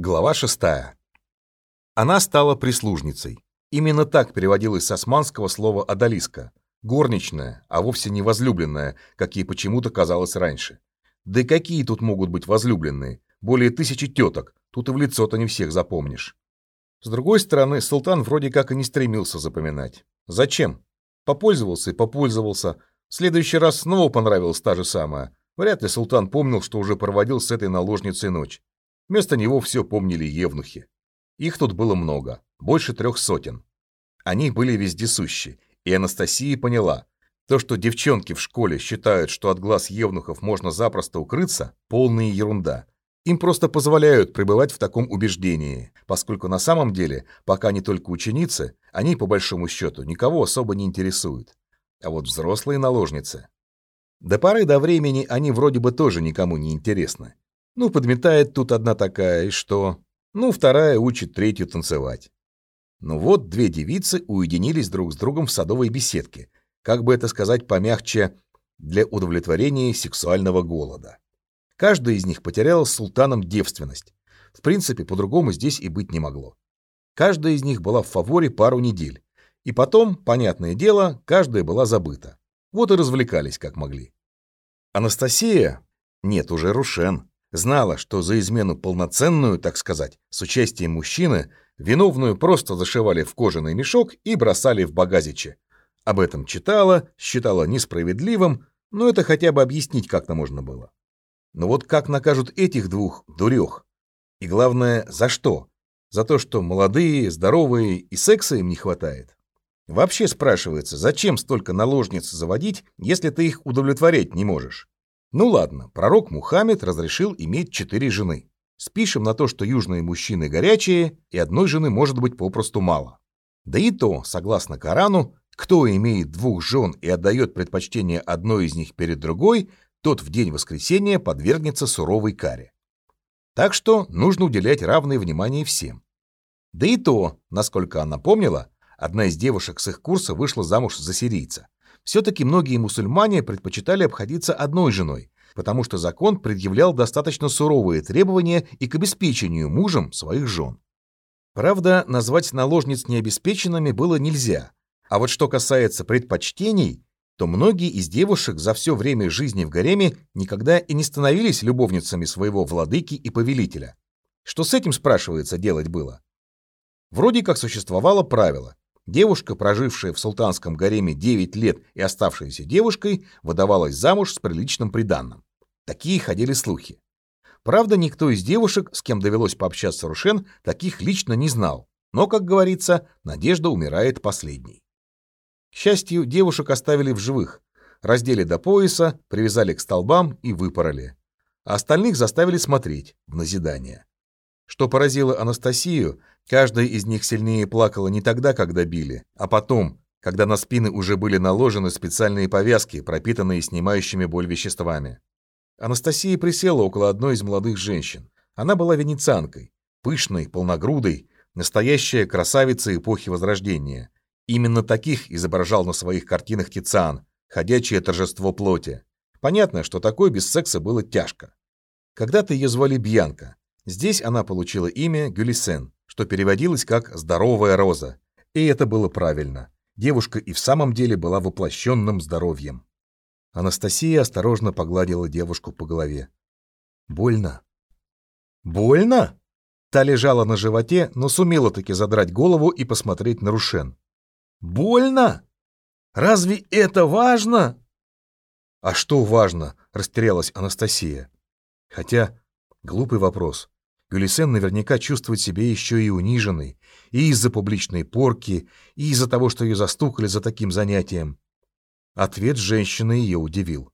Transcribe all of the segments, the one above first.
Глава шестая. Она стала прислужницей. Именно так переводилось с османского слова «одалиска». Горничная, а вовсе не возлюбленная, как ей почему-то казалось раньше. Да и какие тут могут быть возлюбленные? Более тысячи теток, тут и в лицо-то не всех запомнишь. С другой стороны, султан вроде как и не стремился запоминать. Зачем? Попользовался и попользовался. В следующий раз снова понравилась та же самая. Вряд ли султан помнил, что уже проводил с этой наложницей ночь. Вместо него все помнили евнухи. Их тут было много, больше трех сотен. Они были вездесущи, и Анастасия поняла, то, что девчонки в школе считают, что от глаз евнухов можно запросто укрыться, полная ерунда. Им просто позволяют пребывать в таком убеждении, поскольку на самом деле, пока они только ученицы, они, по большому счету, никого особо не интересуют. А вот взрослые наложницы... До поры до времени они вроде бы тоже никому не интересны. Ну, подметает тут одна такая, и что? Ну, вторая учит третью танцевать. Ну вот, две девицы уединились друг с другом в садовой беседке, как бы это сказать помягче, для удовлетворения сексуального голода. Каждая из них потеряла с султаном девственность. В принципе, по-другому здесь и быть не могло. Каждая из них была в фаворе пару недель. И потом, понятное дело, каждая была забыта. Вот и развлекались, как могли. Анастасия, нет, уже Рушен, Знала, что за измену полноценную, так сказать, с участием мужчины, виновную просто зашивали в кожаный мешок и бросали в багазичи. Об этом читала, считала несправедливым, но это хотя бы объяснить как-то можно было. Но вот как накажут этих двух дурех? И главное, за что? За то, что молодые, здоровые и секса им не хватает? Вообще спрашивается, зачем столько наложниц заводить, если ты их удовлетворять не можешь? Ну ладно, пророк Мухаммед разрешил иметь четыре жены. Спишем на то, что южные мужчины горячие, и одной жены может быть попросту мало. Да и то, согласно Корану, кто имеет двух жен и отдает предпочтение одной из них перед другой, тот в день воскресения подвергнется суровой каре. Так что нужно уделять равное внимание всем. Да и то, насколько она помнила, одна из девушек с их курса вышла замуж за сирийца. Все-таки многие мусульмане предпочитали обходиться одной женой, потому что закон предъявлял достаточно суровые требования и к обеспечению мужем своих жен. Правда, назвать наложниц необеспеченными было нельзя. А вот что касается предпочтений, то многие из девушек за все время жизни в гареме никогда и не становились любовницами своего владыки и повелителя. Что с этим, спрашивается, делать было? Вроде как существовало правило Девушка, прожившая в султанском гареме 9 лет и оставшаяся девушкой, выдавалась замуж с приличным приданным. Такие ходили слухи. Правда, никто из девушек, с кем довелось пообщаться Рушен, таких лично не знал. Но, как говорится, надежда умирает последней. К счастью, девушек оставили в живых. Раздели до пояса, привязали к столбам и выпороли. А остальных заставили смотреть в назидание. Что поразило Анастасию, каждая из них сильнее плакала не тогда, когда били, а потом, когда на спины уже были наложены специальные повязки, пропитанные снимающими боль веществами. Анастасия присела около одной из молодых женщин. Она была венецианкой, пышной, полногрудой, настоящая красавица эпохи Возрождения. Именно таких изображал на своих картинах Тициан, ходячее торжество плоти. Понятно, что такое без секса было тяжко. Когда-то ее звали Бьянка, Здесь она получила имя Гюлисен, что переводилось как «здоровая роза». И это было правильно. Девушка и в самом деле была воплощенным здоровьем. Анастасия осторожно погладила девушку по голове. «Больно?» «Больно?» Та лежала на животе, но сумела таки задрать голову и посмотреть на Рушен. «Больно? Разве это важно?» «А что важно?» — растерялась Анастасия. Хотя, глупый вопрос. Гюлисен наверняка чувствует себя еще и униженной, и из-за публичной порки, и из-за того, что ее застукали за таким занятием. Ответ женщины ее удивил.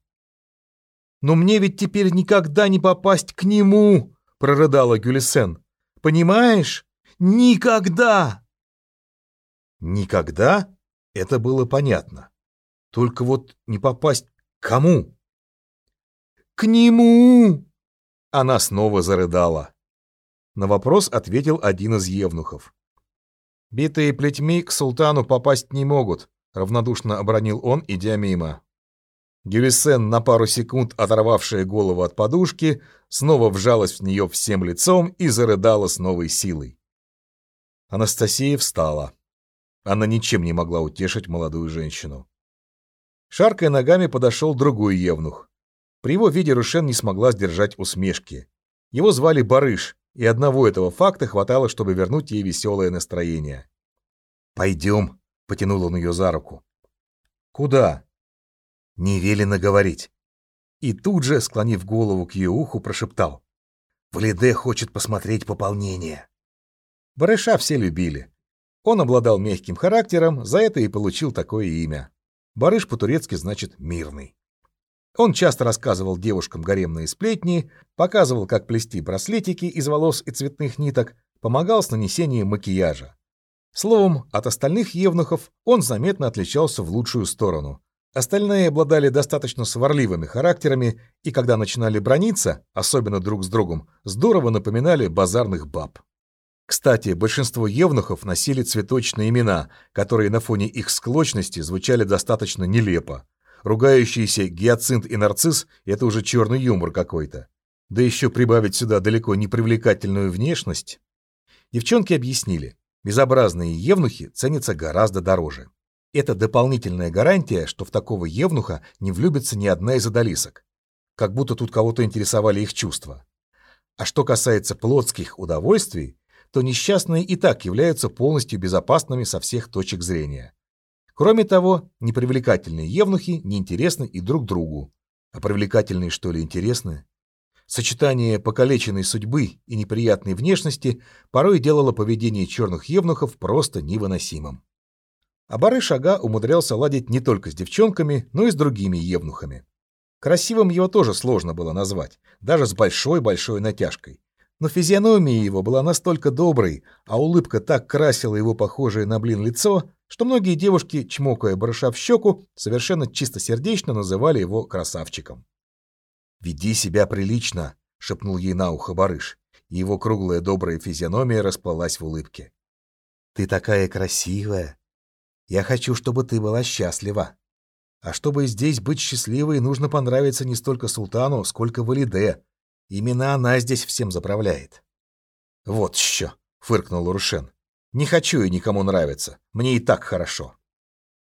«Но мне ведь теперь никогда не попасть к нему!» — прорыдала Гюлисен. «Понимаешь? Никогда!» «Никогда?» — это было понятно. Только вот не попасть к кому? «К нему!» Она снова зарыдала. На вопрос ответил один из евнухов. «Битые плетьми к султану попасть не могут», — равнодушно обронил он, идя мимо. Гюлисен, на пару секунд оторвавшая голову от подушки, снова вжалась в нее всем лицом и зарыдала с новой силой. Анастасия встала. Она ничем не могла утешить молодую женщину. Шаркая ногами подошел другой евнух. При его виде Рушен не смогла сдержать усмешки. Его звали Барыш, и одного этого факта хватало, чтобы вернуть ей веселое настроение. «Пойдем», — потянул он ее за руку. «Куда?» «Не велено говорить». И тут же, склонив голову к ее уху, прошептал. «Валиде хочет посмотреть пополнение». Барыша все любили. Он обладал мягким характером, за это и получил такое имя. Барыш по-турецки значит «мирный». Он часто рассказывал девушкам гаремные сплетни, показывал, как плести браслетики из волос и цветных ниток, помогал с нанесением макияжа. Словом, от остальных евнухов он заметно отличался в лучшую сторону. Остальные обладали достаточно сварливыми характерами и когда начинали брониться, особенно друг с другом, здорово напоминали базарных баб. Кстати, большинство евнухов носили цветочные имена, которые на фоне их склочности звучали достаточно нелепо. Ругающиеся гиацинт и нарцисс – это уже черный юмор какой-то. Да еще прибавить сюда далеко не привлекательную внешность. Девчонки объяснили, безобразные евнухи ценятся гораздо дороже. Это дополнительная гарантия, что в такого евнуха не влюбится ни одна из одолисок. Как будто тут кого-то интересовали их чувства. А что касается плотских удовольствий, то несчастные и так являются полностью безопасными со всех точек зрения. Кроме того, непривлекательные евнухи неинтересны и друг другу. А привлекательные что ли интересны? Сочетание покалеченной судьбы и неприятной внешности порой делало поведение черных евнухов просто невыносимым. А Бары Шага умудрялся ладить не только с девчонками, но и с другими евнухами. Красивым его тоже сложно было назвать, даже с большой-большой натяжкой. Но физиономия его была настолько доброй, а улыбка так красила его похожее на блин лицо, что многие девушки, чмокая барыша в щеку, совершенно чистосердечно называли его красавчиком. «Веди себя прилично», — шепнул ей на ухо барыш, и его круглая добрая физиономия расплылась в улыбке. «Ты такая красивая, я хочу, чтобы ты была счастлива. А чтобы здесь быть счастливой, нужно понравиться не столько султану, сколько Валиде. Именно она здесь всем заправляет. Вот еще, фыркнул Рушен. Не хочу я никому нравиться. Мне и так хорошо.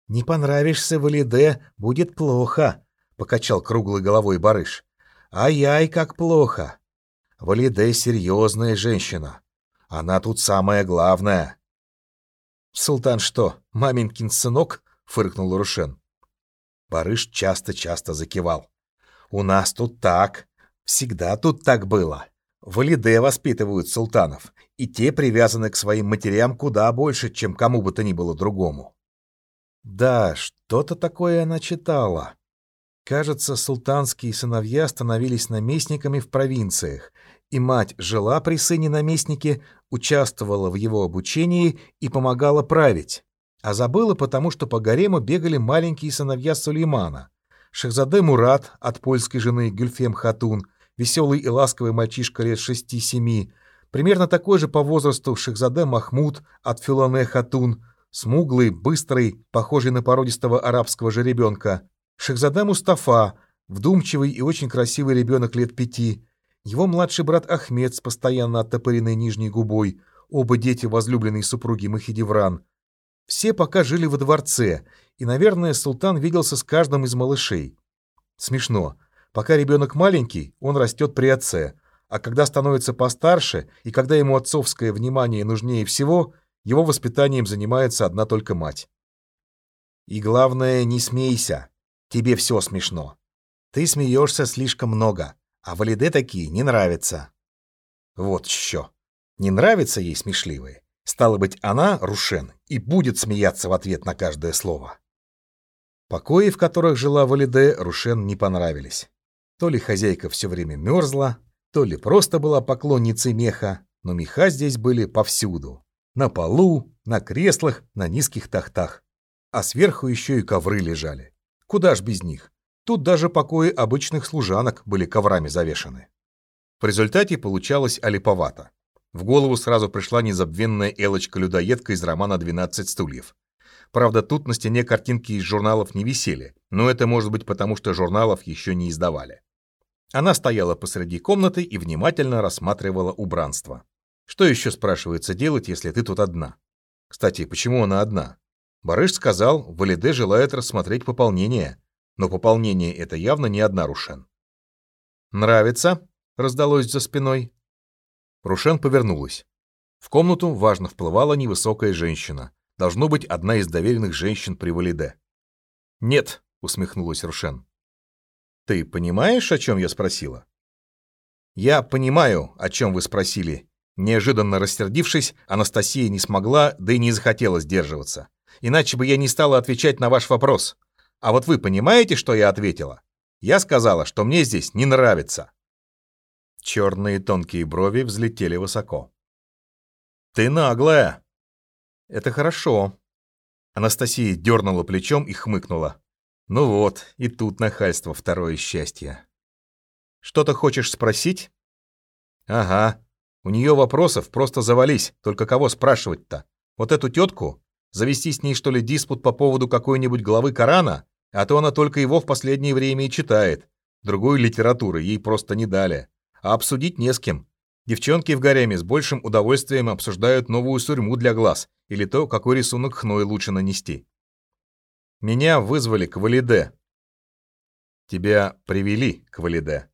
Не понравишься Валиде, будет плохо, покачал круглой головой барыш. Ай-яй, как плохо. Валиде серьезная женщина. Она тут самая главная. «Султан что, маменькин сынок?» — фыркнул Рушен. Барыш часто-часто закивал. «У нас тут так. Всегда тут так было. В Алиде воспитывают султанов, и те привязаны к своим матерям куда больше, чем кому бы то ни было другому». Да, что-то такое она читала. Кажется, султанские сыновья становились наместниками в провинциях, и мать жила при сыне-наместнике, участвовала в его обучении и помогала править, а забыла потому, что по гарему бегали маленькие сыновья Сулеймана. Шахзаде Мурат от польской жены Гюльфем Хатун, веселый и ласковый мальчишка лет шести-семи, примерно такой же по возрасту Шахзаде Махмуд от Филане Хатун, смуглый, быстрый, похожий на породистого арабского жеребенка, Шахзаде Мустафа, вдумчивый и очень красивый ребенок лет пяти, его младший брат Ахмед с постоянно оттопыренной нижней губой, оба дети возлюбленной супруги Махидевран. Все пока жили во дворце, и, наверное, султан виделся с каждым из малышей. Смешно. Пока ребенок маленький, он растет при отце, а когда становится постарше, и когда ему отцовское внимание нужнее всего, его воспитанием занимается одна только мать. И главное, не смейся. Тебе все смешно. Ты смеешься слишком много а Валиде такие не нравятся. Вот еще. Не нравится ей смешливые. Стало быть, она, Рушен, и будет смеяться в ответ на каждое слово. Покои, в которых жила Валиде, Рушен не понравились. То ли хозяйка все время мерзла, то ли просто была поклонницей меха, но меха здесь были повсюду. На полу, на креслах, на низких тахтах. А сверху еще и ковры лежали. Куда ж без них? Тут даже покои обычных служанок были коврами завешаны. В результате получалось олиповато. В голову сразу пришла незабвенная Элочка-людоедка из романа «12 стульев». Правда, тут на стене картинки из журналов не висели, но это может быть потому, что журналов еще не издавали. Она стояла посреди комнаты и внимательно рассматривала убранство. Что еще, спрашивается, делать, если ты тут одна? Кстати, почему она одна? Барыш сказал, Валиде желает рассмотреть пополнение, но пополнение это явно не одна Рушен. «Нравится?» — раздалось за спиной. Рушен повернулась. В комнату важно вплывала невысокая женщина. Должно быть, одна из доверенных женщин при Валиде. «Нет», — усмехнулась Рушен. «Ты понимаешь, о чем я спросила?» «Я понимаю, о чем вы спросили». Неожиданно рассердившись, Анастасия не смогла, да и не захотела сдерживаться. Иначе бы я не стала отвечать на ваш вопрос. А вот вы понимаете, что я ответила? Я сказала, что мне здесь не нравится. Черные тонкие брови взлетели высоко. «Ты наглая!» «Это хорошо». Анастасия дернула плечом и хмыкнула. Ну вот, и тут нахальство второе счастье. Что-то хочешь спросить? Ага. У нее вопросов просто завались, только кого спрашивать-то? Вот эту тетку? Завести с ней что ли диспут по поводу какой-нибудь главы Корана? А то она только его в последнее время и читает. Другой литературы ей просто не дали. А обсудить не с кем. Девчонки в гареме с большим удовольствием обсуждают новую сурьму для глаз или то, какой рисунок хной лучше нанести. Меня вызвали к Валиде. Тебя привели к Валиде.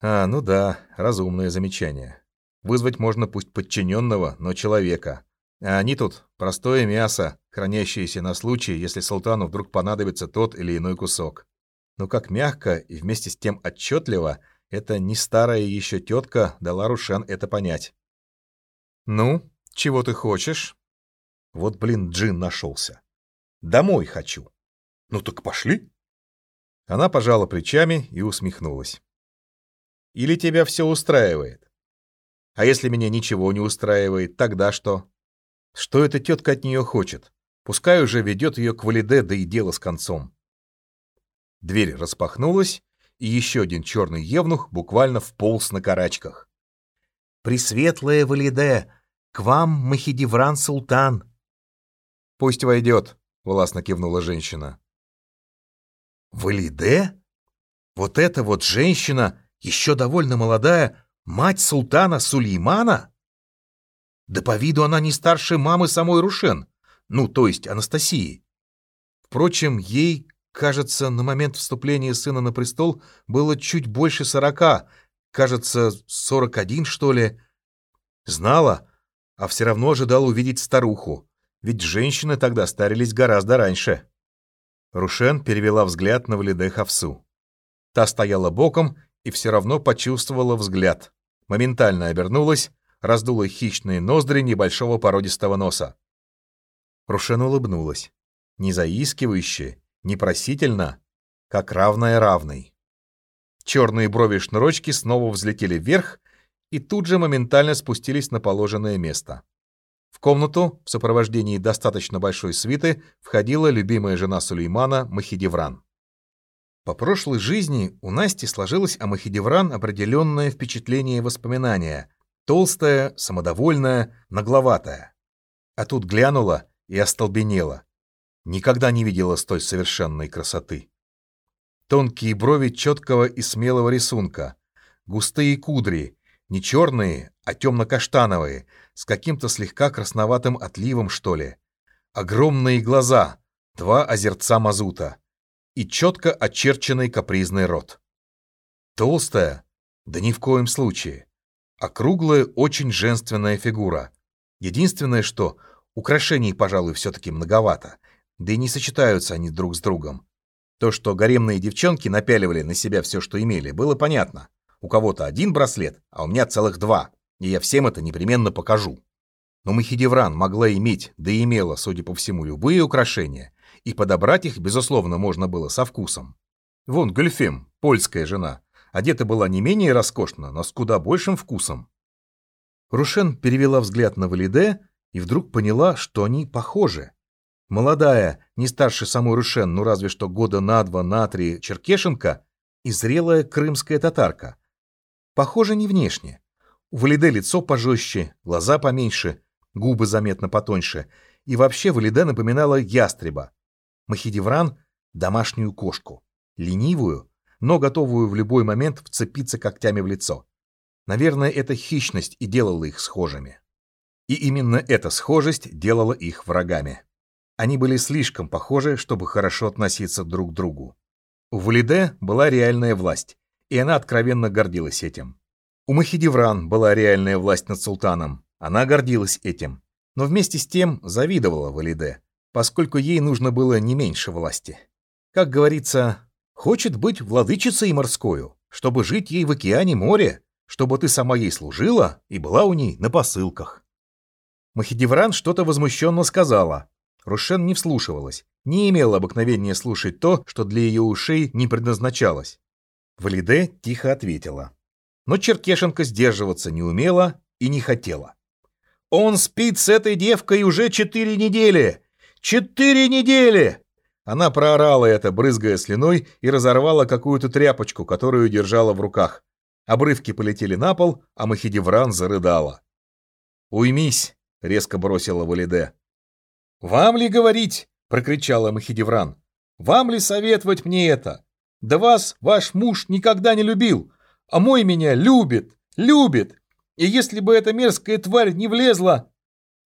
А, ну да, разумное замечание. Вызвать можно пусть подчиненного, но человека. А они тут простое мясо, хранящееся на случай, если султану вдруг понадобится тот или иной кусок. Но как мягко и вместе с тем отчетливо эта не старая еще тетка дала Рушен это понять. «Ну, чего ты хочешь?» Вот, блин, Джин нашелся. Домой хочу. Ну так пошли. Она пожала плечами и усмехнулась. Или тебя все устраивает? А если меня ничего не устраивает, тогда что? Что эта тетка от нее хочет? Пускай уже ведет ее к Валиде, да и дело с концом. Дверь распахнулась, и еще один черный евнух буквально вполз на карачках. «Пресветлая Валиде, к вам Махидевран Султан!» «Пусть войдет», — властно кивнула женщина. «Валиде? Вот эта вот женщина, еще довольно молодая, мать султана Сулеймана? Да по виду она не старше мамы самой Рушен, ну, то есть Анастасии. Впрочем, ей, кажется, на момент вступления сына на престол было чуть больше сорока, кажется, сорок один, что ли. Знала, а все равно ожидала увидеть старуху. Ведь женщины тогда старились гораздо раньше. Рушен перевела взгляд на Валиде Хавсу. Та стояла боком и все равно почувствовала взгляд. Моментально обернулась, раздула хищные ноздри небольшого породистого носа. Рушен улыбнулась. Не заискивающе, не просительно, как равная равной. Черные брови-шнурочки снова взлетели вверх и тут же моментально спустились на положенное место. В комнату в сопровождении достаточно большой свиты входила любимая жена Сулеймана Махидевран. По прошлой жизни у Насти сложилось о Махидевран определенное впечатление и воспоминание. Толстая, самодовольная, нагловатая. А тут глянула и остолбенела. Никогда не видела столь совершенной красоты. Тонкие брови четкого и смелого рисунка, густые кудри, не черные, а темно-каштановые, с каким-то слегка красноватым отливом, что ли. Огромные глаза, два озерца мазута и четко очерченный капризный рот. Толстая? Да ни в коем случае. Округлая, очень женственная фигура. Единственное, что украшений, пожалуй, все-таки многовато, да и не сочетаются они друг с другом. То, что гаремные девчонки напяливали на себя все, что имели, было понятно. У кого-то один браслет, а у меня целых два и я всем это непременно покажу. Но Махидевран могла иметь, да и имела, судя по всему, любые украшения, и подобрать их, безусловно, можно было со вкусом. Вон Гульфем, польская жена, одета была не менее роскошно, но с куда большим вкусом. Рушен перевела взгляд на Валиде и вдруг поняла, что они похожи. Молодая, не старше самой Рушен, ну разве что года на два, на три, черкешенка и зрелая крымская татарка. Похоже не внешне, у Валиде лицо пожестче, глаза поменьше, губы заметно потоньше, и вообще Валиде напоминала ястреба. Махидевран — домашнюю кошку, ленивую, но готовую в любой момент вцепиться когтями в лицо. Наверное, эта хищность и делала их схожими. И именно эта схожесть делала их врагами. Они были слишком похожи, чтобы хорошо относиться друг к другу. У Валиде была реальная власть, и она откровенно гордилась этим. У Махидевран была реальная власть над султаном, она гордилась этим, но вместе с тем завидовала Валиде, поскольку ей нужно было не меньше власти. Как говорится, хочет быть владычицей морскою, чтобы жить ей в океане море, чтобы ты сама ей служила и была у ней на посылках. Махидевран что-то возмущенно сказала. Рушен не вслушивалась, не имела обыкновения слушать то, что для ее ушей не предназначалось. Валиде тихо ответила. Но Черкешенко сдерживаться не умела и не хотела. «Он спит с этой девкой уже четыре недели! Четыре недели!» Она проорала это, брызгая слюной, и разорвала какую-то тряпочку, которую держала в руках. Обрывки полетели на пол, а Махидевран зарыдала. «Уймись!» — резко бросила Валиде. «Вам ли говорить?» — прокричала Махидевран. «Вам ли советовать мне это? Да вас ваш муж никогда не любил, а мой меня любит, любит. И если бы эта мерзкая тварь не влезла...»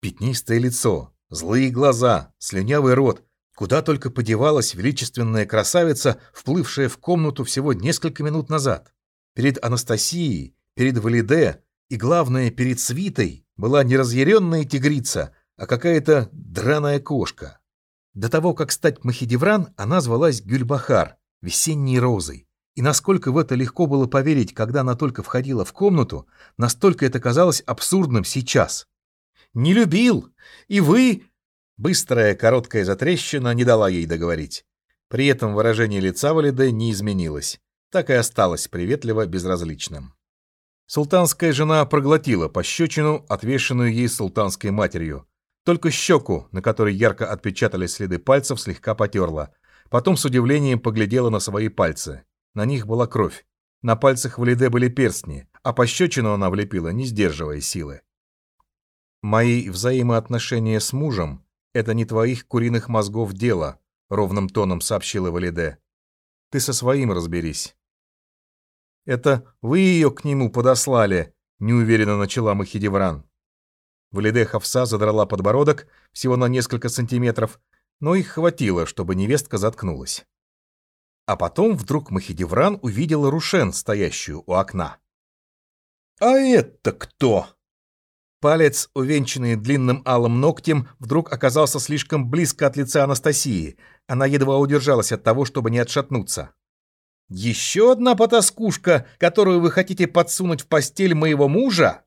Пятнистое лицо, злые глаза, слюнявый рот. Куда только подевалась величественная красавица, вплывшая в комнату всего несколько минут назад. Перед Анастасией, перед Валиде и, главное, перед свитой была не разъяренная тигрица, а какая-то драная кошка. До того, как стать Махидевран, она звалась Гюльбахар, весенней розой. И насколько в это легко было поверить, когда она только входила в комнату, настолько это казалось абсурдным сейчас. «Не любил! И вы...» Быстрая, короткая затрещина не дала ей договорить. При этом выражение лица Валиде не изменилось. Так и осталось приветливо безразличным. Султанская жена проглотила пощечину, отвешенную ей султанской матерью. Только щеку, на которой ярко отпечатались следы пальцев, слегка потерла. Потом с удивлением поглядела на свои пальцы. На них была кровь. На пальцах Валиде были перстни, а пощечину она влепила, не сдерживая силы. «Мои взаимоотношения с мужем — это не твоих куриных мозгов дело», — ровным тоном сообщила Валиде. «Ты со своим разберись». «Это вы ее к нему подослали», — неуверенно начала Махидевран. Валиде Хавса задрала подбородок всего на несколько сантиметров, но их хватило, чтобы невестка заткнулась. А потом вдруг Махидевран увидела Рушен, стоящую у окна. «А это кто?» Палец, увенчанный длинным алым ногтем, вдруг оказался слишком близко от лица Анастасии. Она едва удержалась от того, чтобы не отшатнуться. «Еще одна потаскушка, которую вы хотите подсунуть в постель моего мужа?»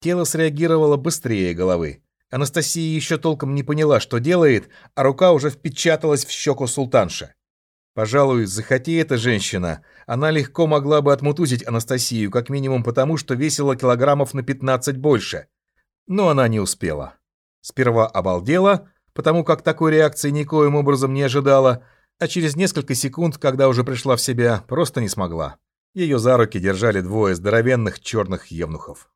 Тело среагировало быстрее головы. Анастасия еще толком не поняла, что делает, а рука уже впечаталась в щеку султанши. Пожалуй, захоти эта женщина, она легко могла бы отмутузить Анастасию, как минимум потому, что весила килограммов на 15 больше. Но она не успела. Сперва обалдела, потому как такой реакции никоим образом не ожидала, а через несколько секунд, когда уже пришла в себя, просто не смогла. Ее за руки держали двое здоровенных черных евнухов.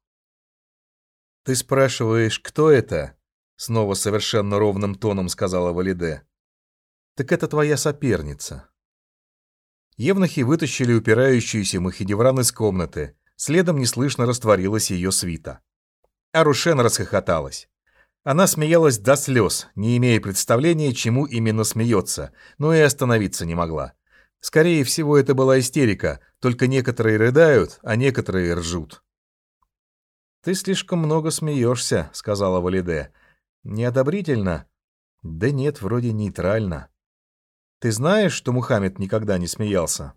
«Ты спрашиваешь, кто это?» Снова совершенно ровным тоном сказала Валиде. «Так это твоя соперница». Евнухи вытащили упирающуюся Махидевран из комнаты. Следом неслышно растворилась ее свита. Арушен расхохоталась. Она смеялась до слез, не имея представления, чему именно смеется, но и остановиться не могла. Скорее всего, это была истерика, только некоторые рыдают, а некоторые ржут. «Ты слишком много смеешься», — сказала Валиде. «Неодобрительно?» «Да нет, вроде нейтрально». «Ты знаешь, что Мухаммед никогда не смеялся?»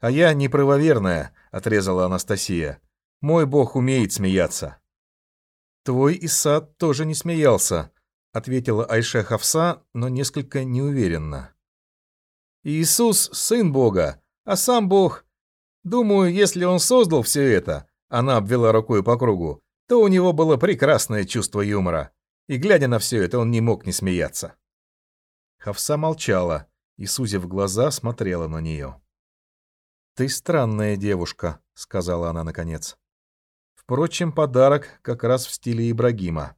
«А я неправоверная», — отрезала Анастасия. «Мой бог умеет смеяться». «Твой Исад тоже не смеялся», — ответила Айше Хавса, но несколько неуверенно. «Иисус — сын Бога, а сам Бог. Думаю, если он создал все это, — она обвела рукой по кругу, — то у него было прекрасное чувство юмора. И, глядя на все это, он не мог не смеяться». Хавса молчала и, сузив глаза, смотрела на нее. «Ты странная девушка», — сказала она наконец. Впрочем, подарок как раз в стиле Ибрагима.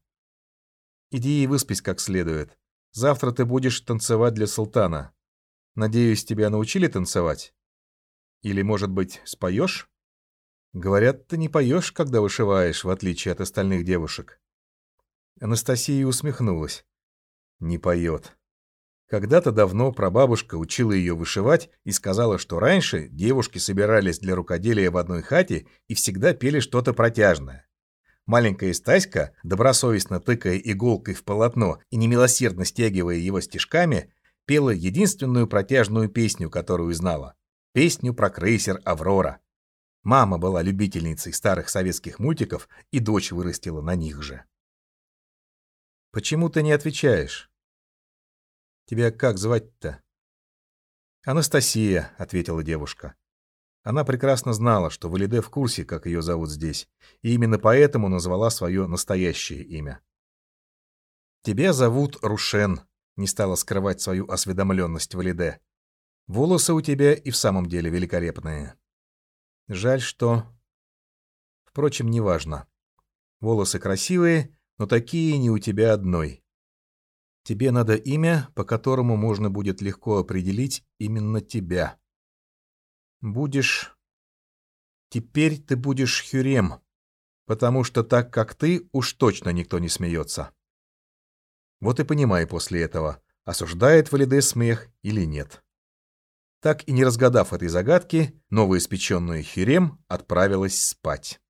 Иди и выспись как следует. Завтра ты будешь танцевать для султана. Надеюсь, тебя научили танцевать? Или, может быть, споешь? Говорят, ты не поешь, когда вышиваешь, в отличие от остальных девушек. Анастасия усмехнулась. Не поет. Когда-то давно прабабушка учила ее вышивать и сказала, что раньше девушки собирались для рукоделия в одной хате и всегда пели что-то протяжное. Маленькая Стаська, добросовестно тыкая иголкой в полотно и немилосердно стягивая его стежками, пела единственную протяжную песню, которую знала. Песню про крейсер «Аврора». Мама была любительницей старых советских мультиков, и дочь вырастила на них же. «Почему ты не отвечаешь?» «Тебя как звать-то?» «Анастасия», — ответила девушка. Она прекрасно знала, что Валиде в курсе, как ее зовут здесь, и именно поэтому назвала свое настоящее имя. «Тебя зовут Рушен», — не стала скрывать свою осведомленность Валиде. «Волосы у тебя и в самом деле великолепные. Жаль, что...» Впрочем, неважно. Волосы красивые, но такие не у тебя одной. Тебе надо имя, по которому можно будет легко определить именно тебя. Будешь... Теперь ты будешь Хюрем, потому что так, как ты, уж точно никто не смеется. Вот и понимай после этого, осуждает Валиде смех или нет. Так и не разгадав этой загадки, новоиспеченная Хюрем отправилась спать.